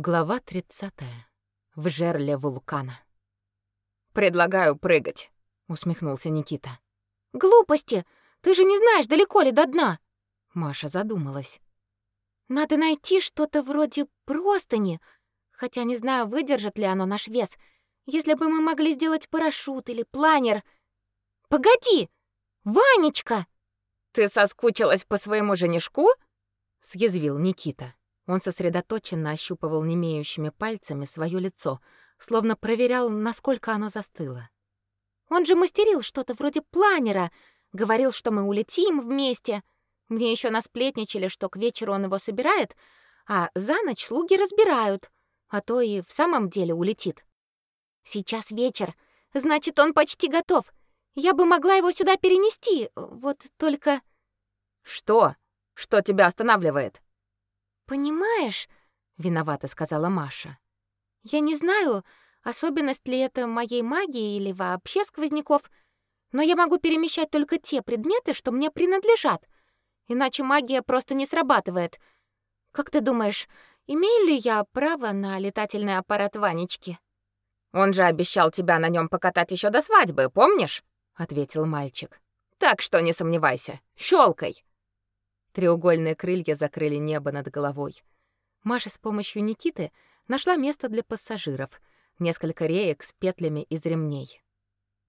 Глава 30. В жерле вулкана. «Предлагаю прыгать», — усмехнулся Никита. «Глупости! Ты же не знаешь, далеко ли до дна!» Маша задумалась. «Надо найти что-то вроде простыни, хотя не знаю, выдержит ли оно наш вес. Если бы мы могли сделать парашют или планер... Погоди! Ванечка!» «Ты соскучилась по своему женишку?» — съязвил Никита. Он сосредоточенно ощупывал немеющими пальцами свое лицо, словно проверял, насколько оно застыло. Он же мастерил что-то вроде планера, говорил, что мы улетим вместе. Мне еще насплетничали, что к вечеру он его собирает, а за ночь слуги разбирают, а то и в самом деле улетит. Сейчас вечер, значит, он почти готов. Я бы могла его сюда перенести, вот только... Что? Что тебя останавливает? «Понимаешь», — виновато сказала Маша, — «я не знаю, особенность ли это моей магии или вообще сквозняков, но я могу перемещать только те предметы, что мне принадлежат, иначе магия просто не срабатывает. Как ты думаешь, имею ли я право на летательный аппарат Ванечки?» «Он же обещал тебя на нем покатать еще до свадьбы, помнишь?» — ответил мальчик. «Так что не сомневайся, щелкай. Треугольные крылья закрыли небо над головой. Маша с помощью Никиты нашла место для пассажиров, несколько реек с петлями из ремней.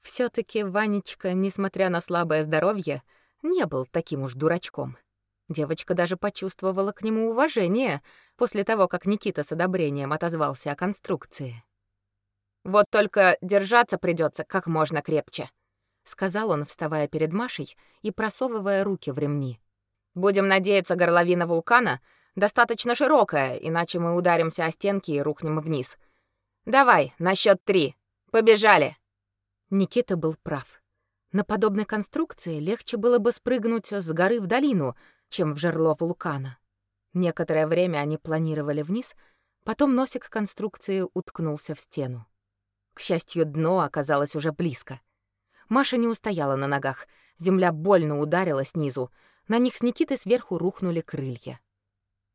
все таки Ванечка, несмотря на слабое здоровье, не был таким уж дурачком. Девочка даже почувствовала к нему уважение после того, как Никита с одобрением отозвался о конструкции. «Вот только держаться придется как можно крепче», — сказал он, вставая перед Машей и просовывая руки в ремни. Будем надеяться, горловина вулкана достаточно широкая, иначе мы ударимся о стенки и рухнем вниз. Давай, на счет три. Побежали. Никита был прав. На подобной конструкции легче было бы спрыгнуть с горы в долину, чем в жерло вулкана. Некоторое время они планировали вниз, потом носик конструкции уткнулся в стену. К счастью, дно оказалось уже близко. Маша не устояла на ногах. Земля больно ударила снизу, на них с Никитой сверху рухнули крылья.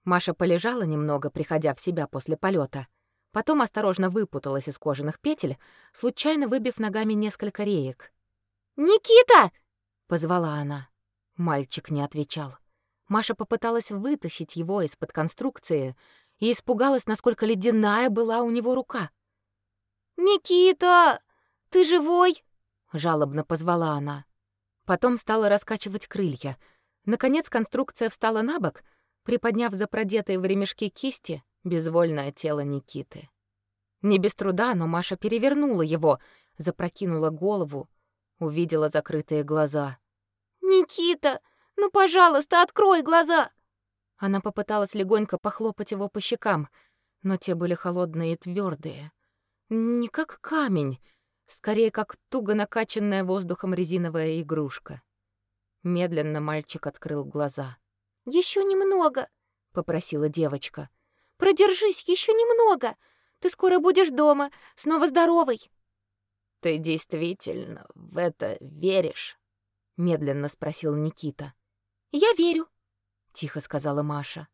Маша полежала немного, приходя в себя после полета. Потом осторожно выпуталась из кожаных петель, случайно выбив ногами несколько реек. «Никита!» — позвала она. Мальчик не отвечал. Маша попыталась вытащить его из-под конструкции и испугалась, насколько ледяная была у него рука. «Никита, ты живой?» — жалобно позвала она. Потом стала раскачивать крылья — Наконец конструкция встала на бок, приподняв за продетые в ремешки кисти безвольное тело Никиты. Не без труда, но Маша перевернула его, запрокинула голову, увидела закрытые глаза. «Никита, ну, пожалуйста, открой глаза!» Она попыталась легонько похлопать его по щекам, но те были холодные и твердые, Не как камень, скорее как туго накачанная воздухом резиновая игрушка. Медленно мальчик открыл глаза. Еще немного, попросила девочка. Продержись еще немного. Ты скоро будешь дома, снова здоровый. Ты действительно в это веришь? медленно спросил Никита. Я верю, тихо сказала Маша.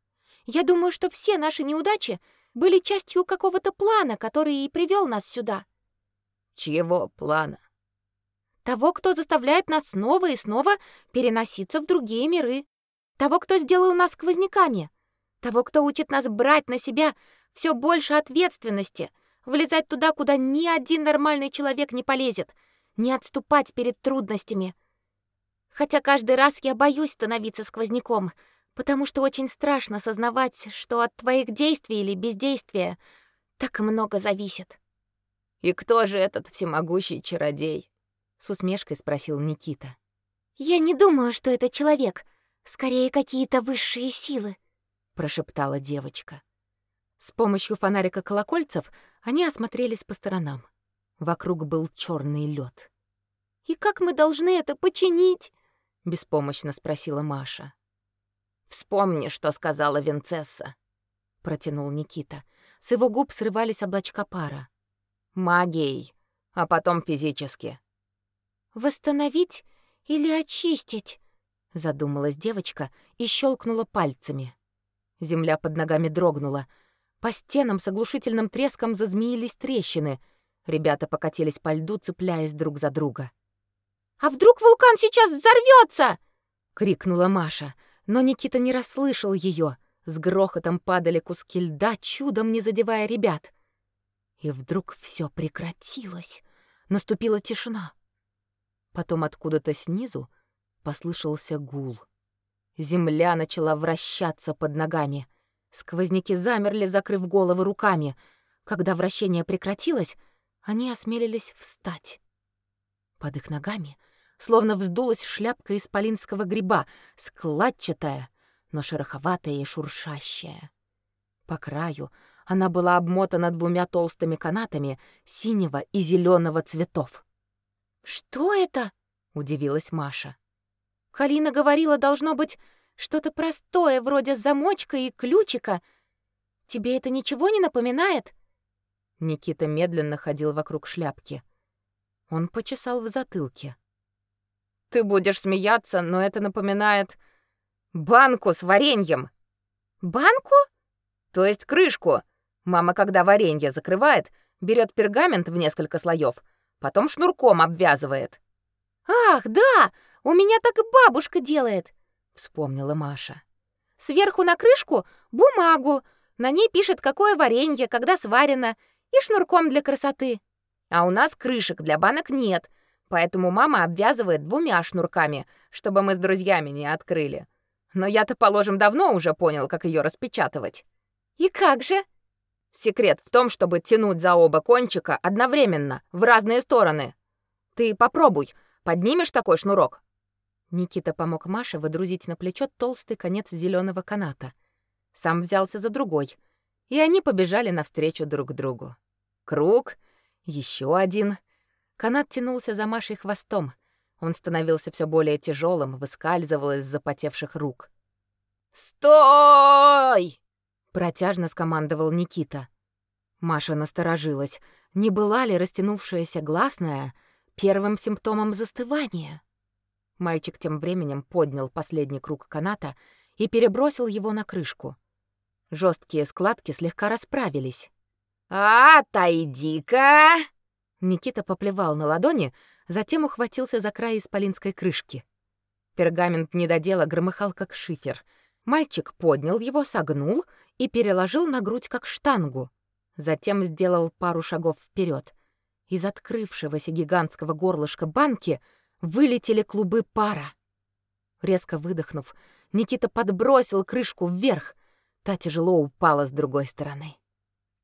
Я думаю, что все наши неудачи были частью какого-то плана, который и привел нас сюда. Чьего плана? Того, кто заставляет нас снова и снова переноситься в другие миры. Того, кто сделал нас сквозняками. Того, кто учит нас брать на себя все больше ответственности, влезать туда, куда ни один нормальный человек не полезет, не отступать перед трудностями. Хотя каждый раз я боюсь становиться сквозняком, потому что очень страшно сознавать, что от твоих действий или бездействия так много зависит. И кто же этот всемогущий чародей? С усмешкой спросил Никита. Я не думаю, что это человек, скорее какие-то высшие силы, прошептала девочка. С помощью фонарика колокольцев они осмотрелись по сторонам. Вокруг был черный лед. И как мы должны это починить? беспомощно спросила Маша. Вспомни, что сказала Винцесса, протянул Никита. С его губ срывались облачка пара. Магией, а потом физически. Восстановить или очистить? Задумалась девочка и щелкнула пальцами. Земля под ногами дрогнула. По стенам с оглушительным треском зазмеились трещины. Ребята покатились по льду, цепляясь друг за друга. «А вдруг вулкан сейчас взорвется? крикнула Маша, но Никита не расслышал ее. С грохотом падали куски льда, чудом не задевая ребят. И вдруг все прекратилось. Наступила тишина. Потом откуда-то снизу послышался гул. Земля начала вращаться под ногами. Сквозняки замерли, закрыв головы руками. Когда вращение прекратилось, они осмелились встать. Под их ногами словно вздулась шляпка исполинского гриба, складчатая, но шероховатая и шуршащая. По краю она была обмотана двумя толстыми канатами синего и зеленого цветов. «Что это?» — удивилась Маша. «Калина говорила, должно быть что-то простое, вроде замочка и ключика. Тебе это ничего не напоминает?» Никита медленно ходил вокруг шляпки. Он почесал в затылке. «Ты будешь смеяться, но это напоминает банку с вареньем». «Банку?» «То есть крышку. Мама, когда варенье закрывает, берет пергамент в несколько слоев, потом шнурком обвязывает». «Ах, да! У меня так и бабушка делает!» — вспомнила Маша. «Сверху на крышку бумагу, на ней пишет, какое варенье, когда сварено, и шнурком для красоты. А у нас крышек для банок нет, поэтому мама обвязывает двумя шнурками, чтобы мы с друзьями не открыли. Но я-то, положим, давно уже понял, как ее распечатывать». «И как же?» Секрет в том, чтобы тянуть за оба кончика одновременно, в разные стороны. Ты попробуй, поднимешь такой шнурок. Никита помог Маше выдрузить на плечо толстый конец зеленого каната. Сам взялся за другой, и они побежали навстречу друг другу. Круг, еще один. Канат тянулся за Машей хвостом. Он становился все более тяжелым, выскальзывал из запотевших рук. «Стой!» Протяжно скомандовал Никита. Маша насторожилась. Не была ли растянувшаяся гласная первым симптомом застывания? Мальчик тем временем поднял последний круг каната и перебросил его на крышку. Жесткие складки слегка расправились. «Отойди-ка!» Никита поплевал на ладони, затем ухватился за край исполинской крышки. Пергамент недодела громыхал, как шифер. Мальчик поднял его, согнул и переложил на грудь как штангу. Затем сделал пару шагов вперед. Из открывшегося гигантского горлышка банки вылетели клубы пара. Резко выдохнув, Никита подбросил крышку вверх. Та тяжело упала с другой стороны.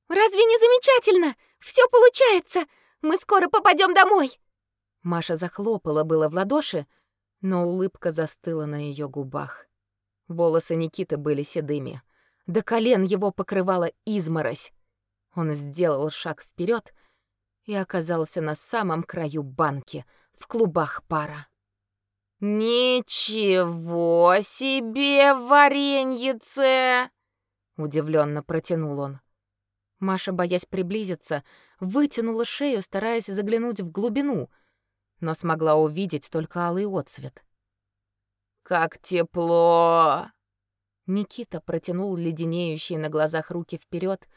«Разве не замечательно? Все получается! Мы скоро попадем домой!» Маша захлопала было в ладоши, но улыбка застыла на ее губах. Волосы Никиты были седыми. До колен его покрывала изморозь. Он сделал шаг вперед и оказался на самом краю банки, в клубах пара. «Ничего себе вареньице!» — удивленно протянул он. Маша, боясь приблизиться, вытянула шею, стараясь заглянуть в глубину, но смогла увидеть только алый отсвет. «Как тепло!» Никита протянул леденеющие на глазах руки вперед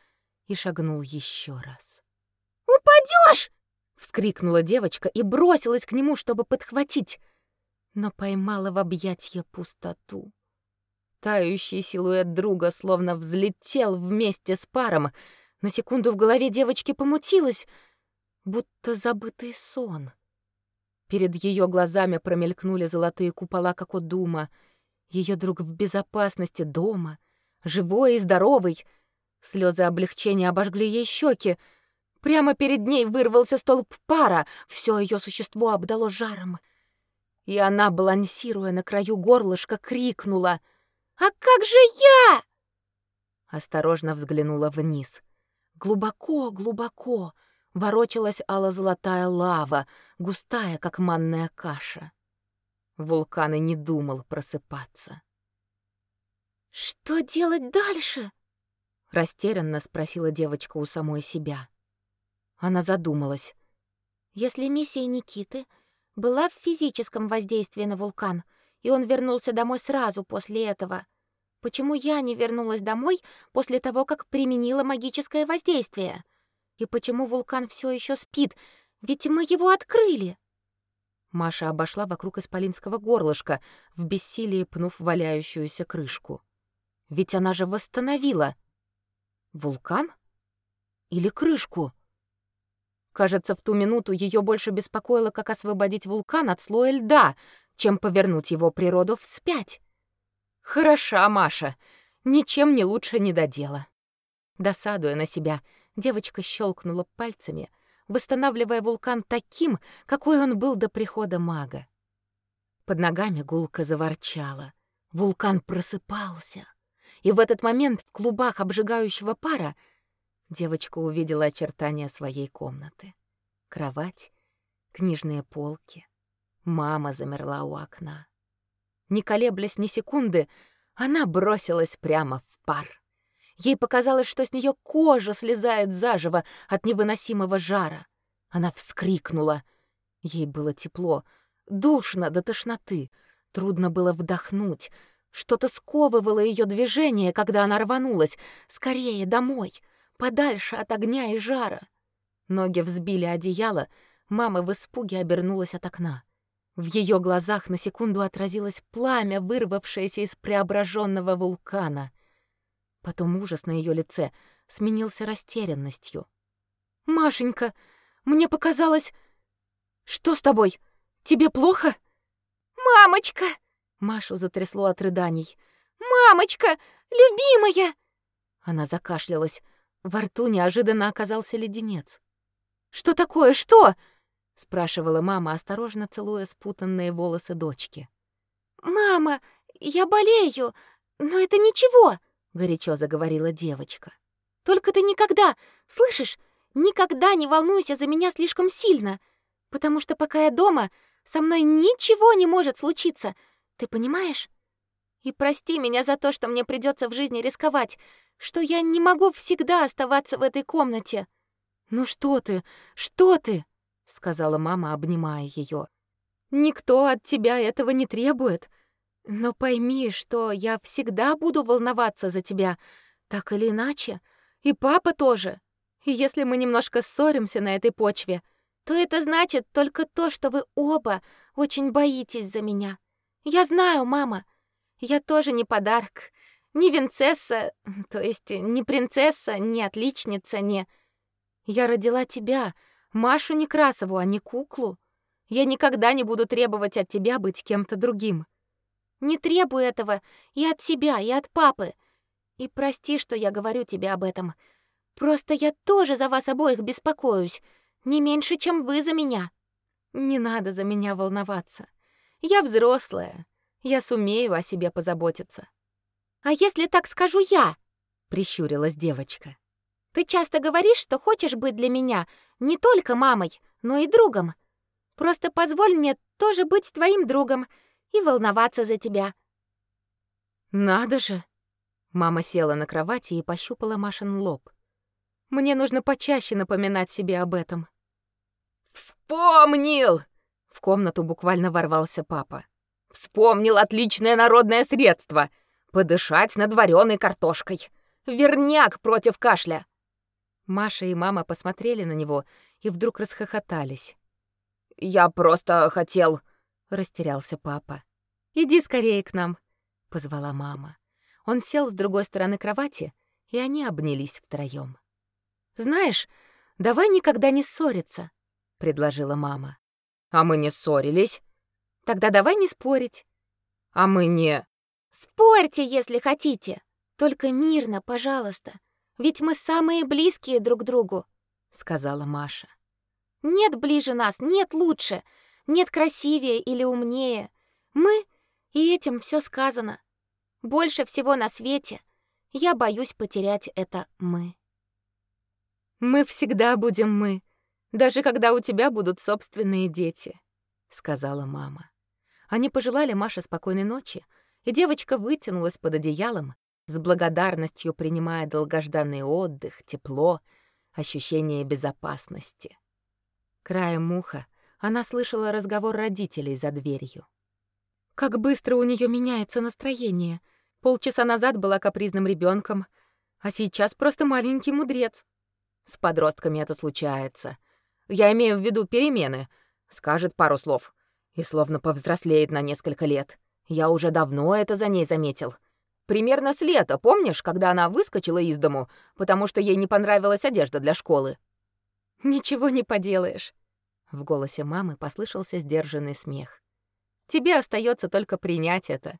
и шагнул еще раз. «Упадешь!» — вскрикнула девочка и бросилась к нему, чтобы подхватить, но поймала в объятья пустоту. Тающий силуэт друга словно взлетел вместе с паром. На секунду в голове девочки помутилось, будто забытый сон. Перед ее глазами промелькнули золотые купола Кокодума — ее друг в безопасности дома, живой и здоровый. Слезы облегчения обожгли ей щеки. Прямо перед ней вырвался столб пара, все ее существо обдало жаром. И она, балансируя на краю горлышка, крикнула «А как же я?» Осторожно взглянула вниз. Глубоко, глубоко ворочалась ало-золотая лава, густая, как манная каша. Вулкан и не думал просыпаться. «Что делать дальше?» — растерянно спросила девочка у самой себя. Она задумалась. «Если миссия Никиты была в физическом воздействии на вулкан, и он вернулся домой сразу после этого, Почему я не вернулась домой после того, как применила магическое воздействие? И почему вулкан все еще спит? Ведь мы его открыли. Маша обошла вокруг исполинского горлышка, в бессилии пнув валяющуюся крышку. Ведь она же восстановила вулкан или крышку. Кажется, в ту минуту ее больше беспокоило, как освободить вулкан от слоя льда, чем повернуть его природу вспять. Хороша Маша, ничем не лучше не додела. Досадуя на себя, девочка щелкнула пальцами, восстанавливая вулкан таким, какой он был до прихода мага. Под ногами гулко заворчала. Вулкан просыпался. И в этот момент в клубах обжигающего пара девочка увидела очертания своей комнаты. Кровать, книжные полки. Мама замерла у окна. Не колеблясь ни секунды, она бросилась прямо в пар. Ей показалось, что с нее кожа слезает заживо от невыносимого жара. Она вскрикнула. Ей было тепло, душно до тошноты. Трудно было вдохнуть. Что-то сковывало ее движение, когда она рванулась. Скорее домой, подальше от огня и жара. Ноги взбили одеяло, мама в испуге обернулась от окна. В ее глазах на секунду отразилось пламя, вырвавшееся из преображенного вулкана. Потом ужас на ее лице сменился растерянностью. «Машенька, мне показалось... Что с тобой? Тебе плохо?» «Мамочка!» Машу затрясло от рыданий. «Мамочка! Любимая!» Она закашлялась. Во рту неожиданно оказался леденец. «Что такое? Что?» — спрашивала мама, осторожно целуя спутанные волосы дочки. «Мама, я болею, но это ничего», — горячо заговорила девочка. «Только ты никогда, слышишь, никогда не волнуйся за меня слишком сильно, потому что пока я дома, со мной ничего не может случиться, ты понимаешь? И прости меня за то, что мне придется в жизни рисковать, что я не могу всегда оставаться в этой комнате». «Ну что ты? Что ты?» сказала мама, обнимая ее. Никто от тебя этого не требует. Но пойми, что я всегда буду волноваться за тебя, так или иначе, и папа тоже. И если мы немножко ссоримся на этой почве, то это значит только то, что вы оба очень боитесь за меня. Я знаю, мама. Я тоже не подарок, не винцесса, то есть не принцесса, не отличница, не Я родила тебя, Машу Некрасову, а не куклу. Я никогда не буду требовать от тебя быть кем-то другим. Не требую этого и от себя, и от папы. И прости, что я говорю тебе об этом. Просто я тоже за вас обоих беспокоюсь, не меньше, чем вы за меня. Не надо за меня волноваться. Я взрослая. Я сумею о себе позаботиться. А если так скажу я? прищурилась девочка. Ты часто говоришь, что хочешь быть для меня не только мамой, но и другом. Просто позволь мне тоже быть твоим другом и волноваться за тебя. Надо же. Мама села на кровати и пощупала Машин лоб. Мне нужно почаще напоминать себе об этом. Вспомнил. В комнату буквально ворвался папа. Вспомнил отличное народное средство подышать над вареной картошкой. Верняк против кашля. Маша и мама посмотрели на него и вдруг расхохотались. «Я просто хотел...» — растерялся папа. «Иди скорее к нам», — позвала мама. Он сел с другой стороны кровати, и они обнялись втроем. «Знаешь, давай никогда не ссориться», — предложила мама. «А мы не ссорились». «Тогда давай не спорить». «А мы не...» «Спорьте, если хотите. Только мирно, пожалуйста. Ведь мы самые близкие друг другу, сказала Маша. Нет ближе нас, нет лучше, нет красивее или умнее. Мы, и этим все сказано. Больше всего на свете я боюсь потерять это мы. Мы всегда будем мы, даже когда у тебя будут собственные дети, сказала мама. Они пожелали Маше спокойной ночи, и девочка вытянулась под одеялом с благодарностью принимая долгожданный отдых, тепло, ощущение безопасности. Краем уха она слышала разговор родителей за дверью. Как быстро у нее меняется настроение. Полчаса назад была капризным ребенком, а сейчас просто маленький мудрец. С подростками это случается. Я имею в виду перемены. Скажет пару слов и словно повзрослеет на несколько лет. Я уже давно это за ней заметил. Примерно с лета, помнишь, когда она выскочила из дому, потому что ей не понравилась одежда для школы? Ничего не поделаешь. В голосе мамы послышался сдержанный смех. Тебе остается только принять это.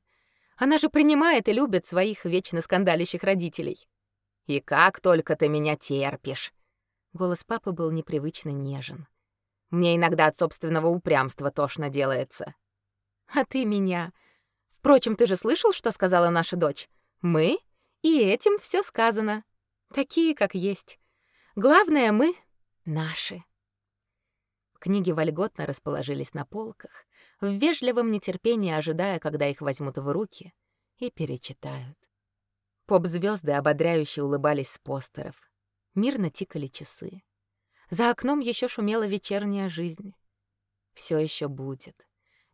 Она же принимает и любит своих вечно скандалящих родителей. И как только ты меня терпишь. Голос папы был непривычно нежен. Мне иногда от собственного упрямства тошно делается. А ты меня. Впрочем, ты же слышал, что сказала наша дочь? Мы, и этим все сказано. Такие, как есть. Главное, мы наши. Книги вольготно расположились на полках, в вежливом нетерпении ожидая, когда их возьмут в руки и перечитают. поп звезды ободряюще улыбались с постеров. Мирно тикали часы. За окном еще шумела вечерняя жизнь. Все еще будет.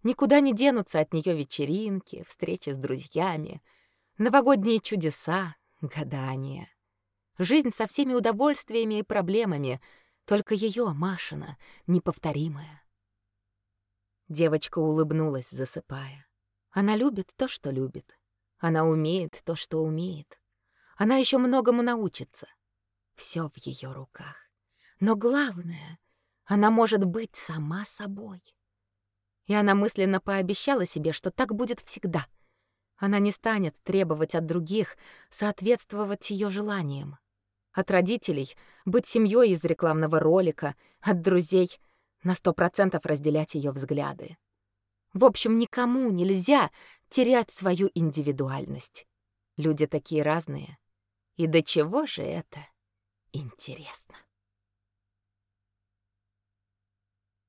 Никуда не денутся от нее вечеринки, встречи с друзьями, новогодние чудеса, гадания. Жизнь со всеми удовольствиями и проблемами — только ее, Машина, неповторимая. Девочка улыбнулась, засыпая. Она любит то, что любит. Она умеет то, что умеет. Она еще многому научится. Все в ее руках. Но главное, она может быть сама собой. И она мысленно пообещала себе, что так будет всегда. Она не станет требовать от других соответствовать ее желаниям от родителей быть семьей из рекламного ролика, от друзей на сто процентов разделять ее взгляды. В общем, никому нельзя терять свою индивидуальность. Люди такие разные. И до чего же это интересно?